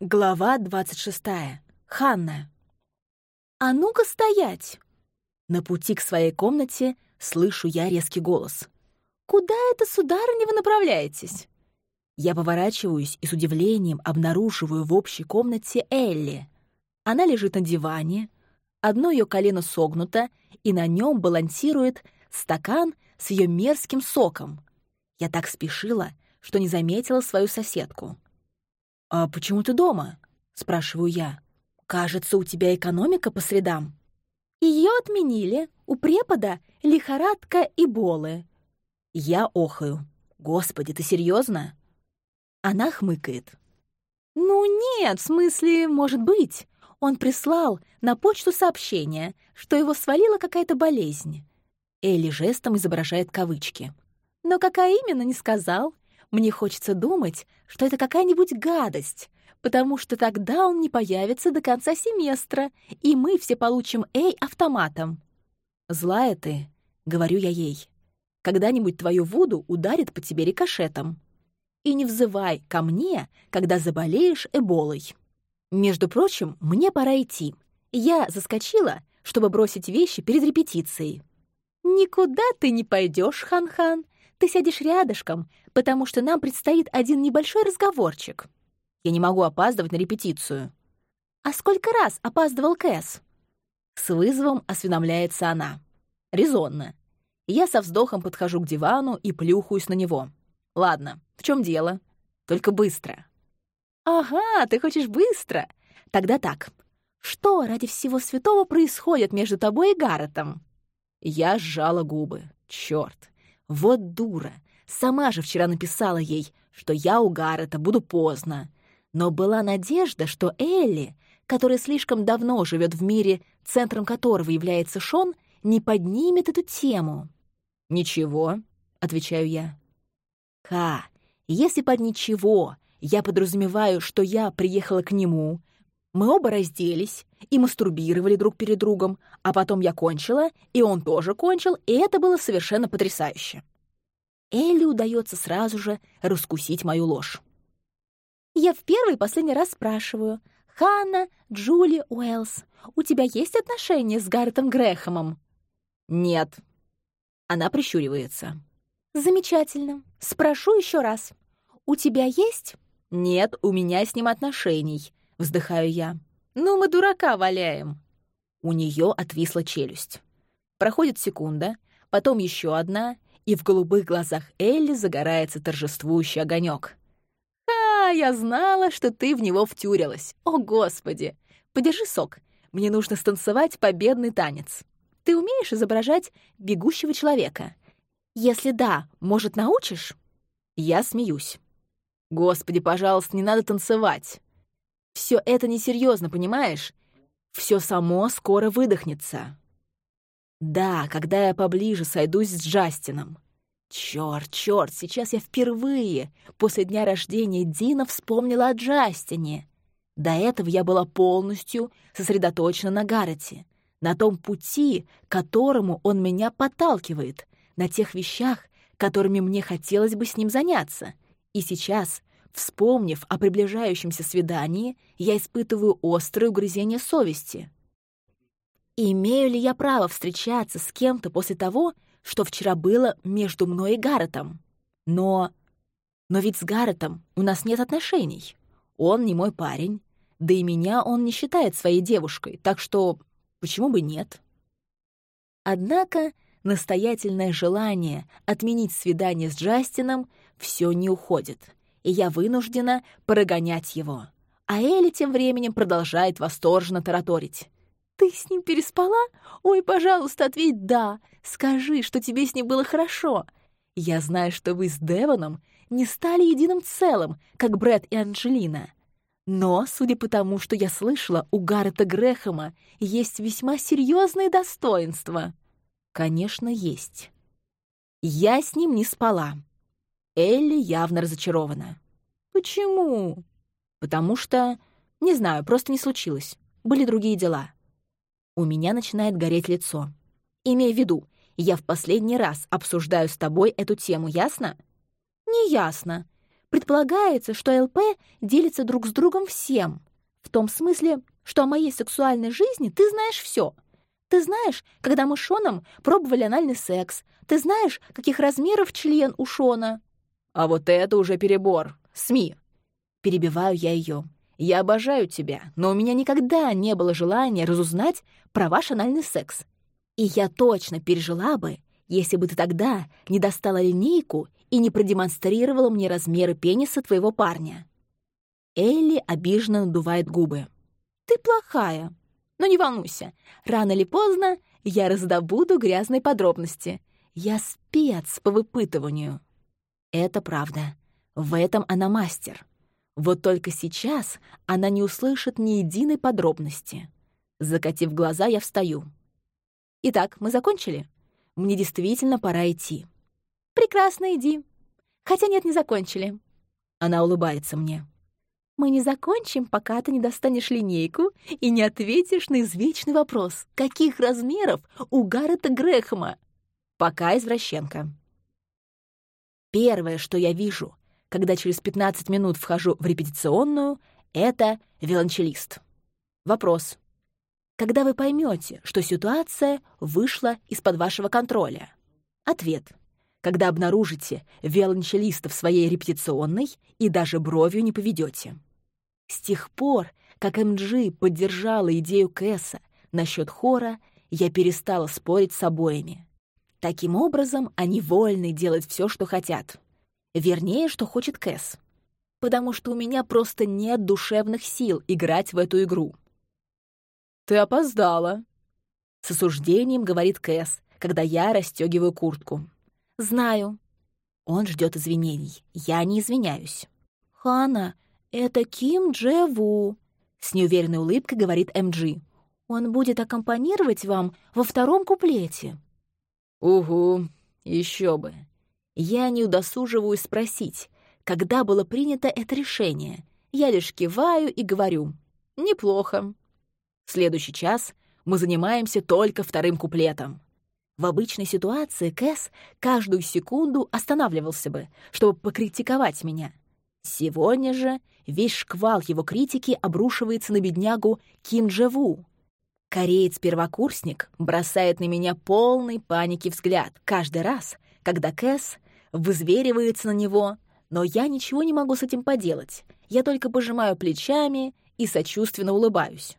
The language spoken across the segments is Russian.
Глава 26. Ханна. «А ну-ка стоять!» На пути к своей комнате слышу я резкий голос. «Куда это, сударыня, вы направляетесь?» Я поворачиваюсь и с удивлением обнаруживаю в общей комнате Элли. Она лежит на диване, одно ее колено согнуто, и на нем балансирует стакан с ее мерзким соком. Я так спешила, что не заметила свою соседку. «А почему ты дома?» — спрашиваю я. «Кажется, у тебя экономика по средам». Ее отменили. У препода лихорадка и болы. Я охаю. «Господи, ты серьезно? Она хмыкает. «Ну нет, в смысле, может быть. Он прислал на почту сообщение, что его свалила какая-то болезнь». Элли жестом изображает кавычки. «Но какая именно, не сказал. Мне хочется думать, что это какая-нибудь гадость, потому что тогда он не появится до конца семестра, и мы все получим «Эй» автоматом. «Злая ты», — говорю я ей. «Когда-нибудь твою Вуду ударит по тебе рикошетом. И не взывай ко мне, когда заболеешь эболой. Между прочим, мне пора идти. Я заскочила, чтобы бросить вещи перед репетицией». «Никуда ты не пойдешь, Хан-Хан. Ты сядешь рядышком, потому что нам предстоит один небольшой разговорчик. Я не могу опаздывать на репетицию. А сколько раз опаздывал Кэс? С вызовом осведомляется она. Резонно. Я со вздохом подхожу к дивану и плюхаюсь на него. Ладно, в чем дело? Только быстро. Ага, ты хочешь быстро? Тогда так. Что ради всего святого происходит между тобой и Гарретом? Я сжала губы. Черт. Вот дура. Сама же вчера написала ей, что я у Гаррета буду поздно. Но была надежда, что Элли, которая слишком давно живет в мире, центром которого является Шон, не поднимет эту тему. «Ничего», — отвечаю я. «Ха, если под «ничего» я подразумеваю, что я приехала к нему, мы оба разделись и мастурбировали друг перед другом, а потом я кончила, и он тоже кончил, и это было совершенно потрясающе. Элли удается сразу же раскусить мою ложь. Я в первый и последний раз спрашиваю. «Ханна, Джули Уэллс, у тебя есть отношения с Гарретом Грэхэмом?» «Нет». Она прищуривается. «Замечательно. Спрошу еще раз. У тебя есть?» «Нет, у меня с ним отношений. — вздыхаю я. «Ну, мы дурака валяем!» У нее отвисла челюсть. Проходит секунда, потом еще одна, и в голубых глазах Элли загорается торжествующий огонек. «А, я знала, что ты в него втюрилась! О, Господи! Подержи сок, мне нужно станцевать победный танец. Ты умеешь изображать бегущего человека? Если да, может, научишь?» Я смеюсь. «Господи, пожалуйста, не надо танцевать!» Все это несерьезно, понимаешь? Все само скоро выдохнется. Да, когда я поближе сойдусь с Джастином. Черт, черт, сейчас я впервые после дня рождения Дина вспомнила о Джастине. До этого я была полностью сосредоточена на Гаррете, на том пути, которому он меня подталкивает, на тех вещах, которыми мне хотелось бы с ним заняться. И сейчас Вспомнив о приближающемся свидании, я испытываю острое угрызение совести. Имею ли я право встречаться с кем-то после того, что вчера было между мной и Гарретом? Но... Но ведь с Гарретом у нас нет отношений. Он не мой парень, да и меня он не считает своей девушкой, так что почему бы нет? Однако настоятельное желание отменить свидание с Джастином все не уходит — и я вынуждена прогонять его. А Элли тем временем продолжает восторженно тараторить. «Ты с ним переспала? Ой, пожалуйста, ответь «да». Скажи, что тебе с ним было хорошо. Я знаю, что вы с Девоном не стали единым целым, как Брэд и Анджелина. Но, судя по тому, что я слышала, у Гаррета Грэхэма есть весьма серьезные достоинства. Конечно, есть. Я с ним не спала. Элли явно разочарована. «Почему?» «Потому что... Не знаю, просто не случилось. Были другие дела». У меня начинает гореть лицо. «Имей в виду, я в последний раз обсуждаю с тобой эту тему, ясно?» «Не ясно. Предполагается, что ЛП делится друг с другом всем. В том смысле, что о моей сексуальной жизни ты знаешь все. Ты знаешь, когда мы с Шоном пробовали анальный секс. Ты знаешь, каких размеров член у Шона. А вот это уже перебор. СМИ. Перебиваю я ее. Я обожаю тебя, но у меня никогда не было желания разузнать про ваш анальный секс. И я точно пережила бы, если бы ты тогда не достала линейку и не продемонстрировала мне размеры пениса твоего парня». Элли обиженно надувает губы. «Ты плохая. Но не волнуйся, рано или поздно я раздобуду грязные подробности. Я спец по выпытыванию». Это правда. В этом она мастер. Вот только сейчас она не услышит ни единой подробности. Закатив глаза, я встаю. «Итак, мы закончили?» Мне действительно пора идти. Прекрасно, иди. Хотя нет, не закончили. Она улыбается мне. Мы не закончим, пока ты не достанешь линейку и не ответишь на извечный вопрос, каких размеров у Гаррета Грэхэма? Пока извращенка. Первое, что я вижу, когда через 15 минут вхожу в репетиционную, это виолончелист. Вопрос. Когда вы поймете, что ситуация вышла из-под вашего контроля? Ответ. Когда обнаружите виолончелиста в своей репетиционной и даже бровью не поведете. С тех пор, как МГ поддержала идею Кэса насчет хора, я перестала спорить с обоими. Таким образом, они вольны делать все, что хотят. Вернее, что хочет Кэс. Потому что у меня просто нет душевных сил играть в эту игру. «Ты опоздала», — с осуждением говорит Кэс, когда я расстегиваю куртку. «Знаю». Он ждет извинений. Я не извиняюсь. «Хана, это Ким Джеву», — с неуверенной улыбкой говорит МГ. «Он будет аккомпанировать вам во втором куплете». «Угу, еще бы». Я не удосуживаюсь спросить, когда было принято это решение. Я лишь киваю и говорю «неплохо». В следующий час мы занимаемся только вторым куплетом. В обычной ситуации Кэс каждую секунду останавливался бы, чтобы покритиковать меня. Сегодня же весь шквал его критики обрушивается на беднягу Ким Джеву. Кореец-первокурсник бросает на меня полный паники взгляд каждый раз, когда Кэс вызверивается на него, но я ничего не могу с этим поделать. Я только пожимаю плечами и сочувственно улыбаюсь.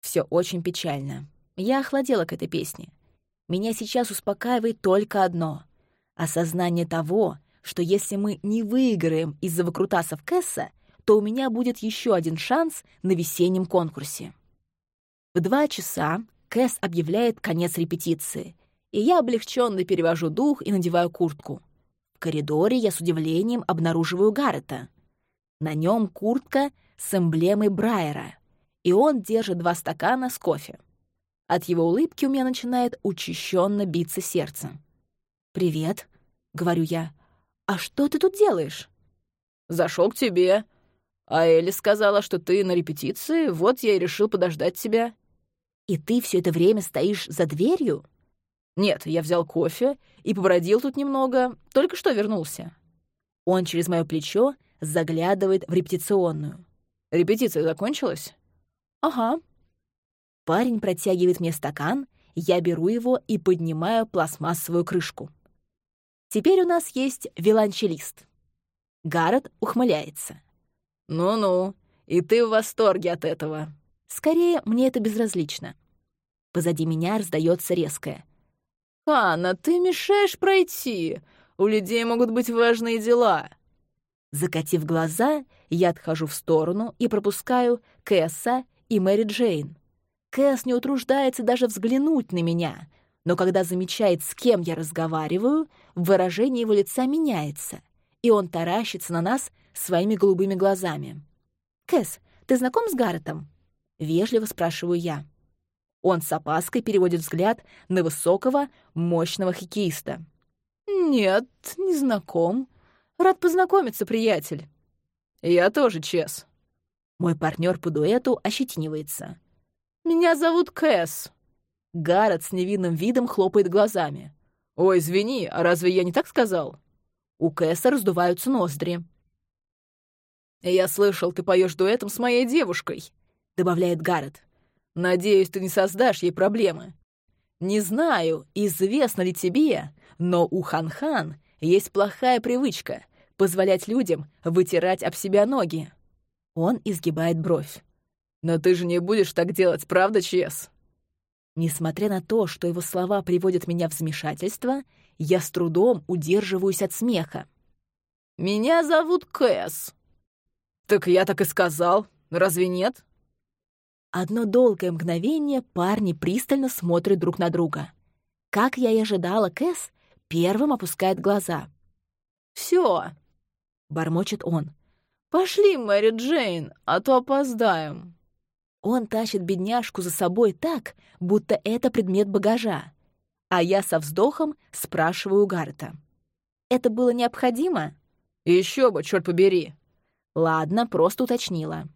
Все очень печально. Я охладела к этой песне. Меня сейчас успокаивает только одно — осознание того, что если мы не выиграем из-за выкрутасов Кэсса, то у меня будет еще один шанс на весеннем конкурсе. В два часа Кэс объявляет конец репетиции, и я облегченно перевожу дух и надеваю куртку. В коридоре я с удивлением обнаруживаю Гаррета. На нем куртка с эмблемой Брайера — и он держит два стакана с кофе. От его улыбки у меня начинает учащенно биться сердце. «Привет», — говорю я. «А что ты тут делаешь?» «Зашел к тебе. А Элли сказала, что ты на репетиции, вот я и решил подождать тебя». «И ты все это время стоишь за дверью?» «Нет, я взял кофе и побродил тут немного, только что вернулся». Он через мое плечо заглядывает в репетиционную. «Репетиция закончилась?» «Ага». Парень протягивает мне стакан, я беру его и поднимаю пластмассовую крышку. Теперь у нас есть виолончелист. Гаррет ухмыляется. «Ну-ну, и ты в восторге от этого». Скорее, мне это безразлично. Позади меня раздается резкое. «Ханна, ты мешаешь пройти. У людей могут быть важные дела». Закатив глаза, я отхожу в сторону и пропускаю Кэса и Мэри Джейн. Кэс не утруждается даже взглянуть на меня, но когда замечает, с кем я разговариваю, выражение его лица меняется, и он таращится на нас своими голубыми глазами. «Кэс, ты знаком с Гарретом?» — вежливо спрашиваю я. Он с опаской переводит взгляд на высокого, мощного хоккеиста. «Нет, не знаком. Рад познакомиться, приятель». «Я тоже, Чес», мой партнер по дуэту ощетинивается. «Меня зовут Кэс». Гаррет с невинным видом хлопает глазами. «Ой, извини, а разве я не так сказал?» У Кэса раздуваются ноздри. «Я слышал, ты поешь дуэтом с моей девушкой», — добавляет Гаррет. «Надеюсь, ты не создашь ей проблемы. Не знаю, известно ли тебе, но у Хан-Хан есть плохая привычка — позволять людям вытирать об себя ноги». Он изгибает бровь. «Но ты же не будешь так делать, правда, Чес?» Несмотря на то, что его слова приводят меня в замешательство, я с трудом удерживаюсь от смеха. «Меня зовут Кэс». «Так я так и сказал. Разве нет?» Одно долгое мгновение парни пристально смотрят друг на друга. Как я и ожидала, Кэс первым опускает глаза. «Всё», — бормочет он. «Пошли, Мэри Джейн, а то опоздаем». Он тащит бедняжку за собой так, будто это предмет багажа. А я со вздохом спрашиваю Гарта. «Это было необходимо?» Еще бы, черт побери!» «Ладно, просто уточнила».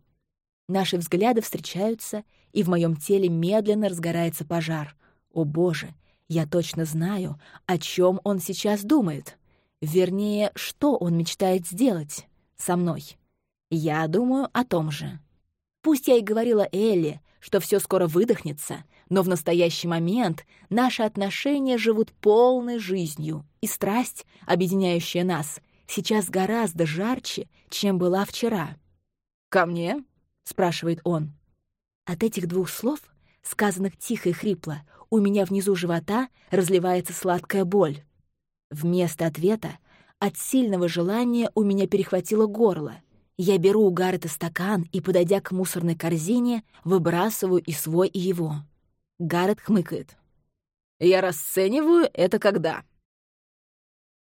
Наши взгляды встречаются, и в моем теле медленно разгорается пожар. О боже, я точно знаю, о чем он сейчас думает. Вернее, что он мечтает сделать со мной. Я думаю о том же. Пусть я и говорила Элли, что все скоро выдохнется, но в настоящий момент наши отношения живут полной жизнью, и страсть, объединяющая нас, сейчас гораздо жарче, чем была вчера. «Ко мне?» — спрашивает он. От этих двух слов, сказанных тихо и хрипло, у меня внизу живота разливается сладкая боль. Вместо ответа от сильного желания у меня перехватило горло — я беру у Гаррета стакан и, подойдя к мусорной корзине, выбрасываю и свой, и его. Гаррет хмыкает. «Я расцениваю это когда?»